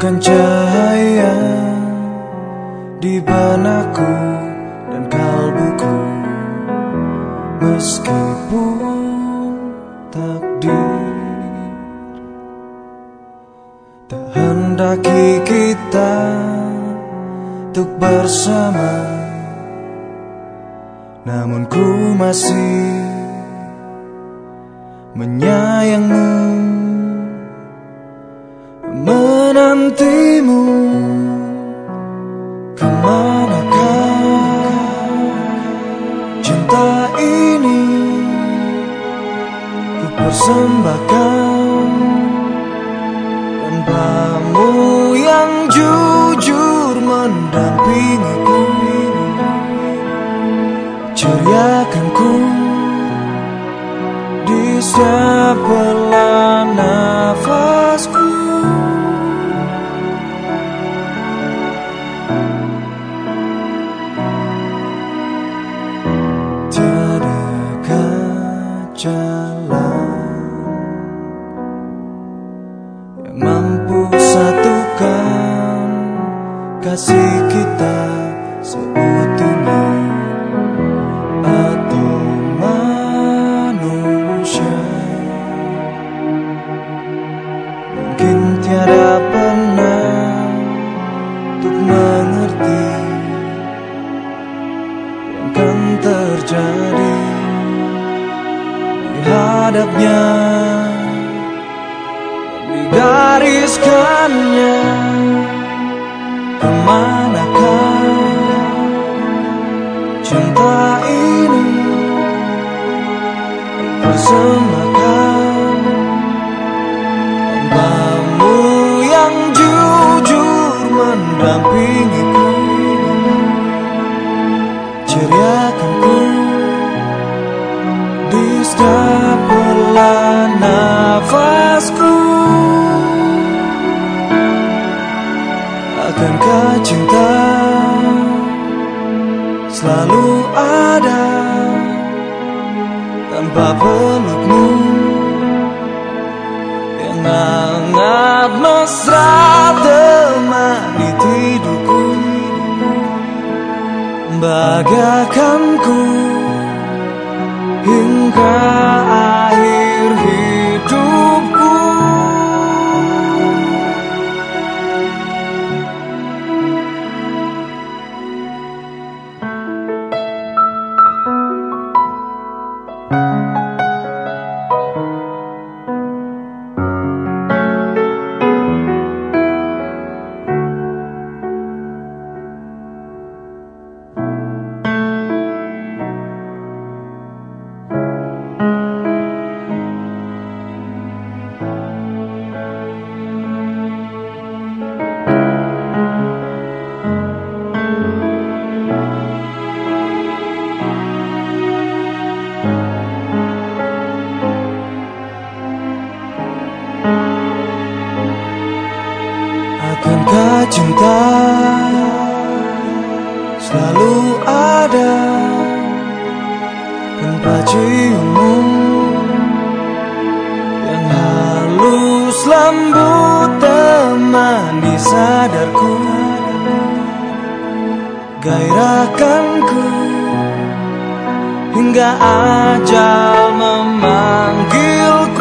Bukan cahaya di benakku dan kalbuku. Meskipun takdir Tak hendaki kita untuk bersama. Namun ku masih menyayangmu Menantimu. Ke manakah cinta ini Ku persembahkan Tanpamu yang jujur mendampingiku Ceriakan ku di sebelah nafasku satukan kasih kita seutuhnya Atau manusia. Mungkin tiada pernah Untuk mengerti Yang akan terjadi Di hadapnya Ke manakah cinta ini? Persembahkan Hambamu yang jujur mendampingiku Ceriakan ku di setiap selalu ada tanpa pelukmu yang hangat mesra temani tidurku ku hingga akhir Akankah cinta selalu ada. Tanpa ciummu yang halus lembut temani sadarku. Gairahkanku hingga ajal memanggilku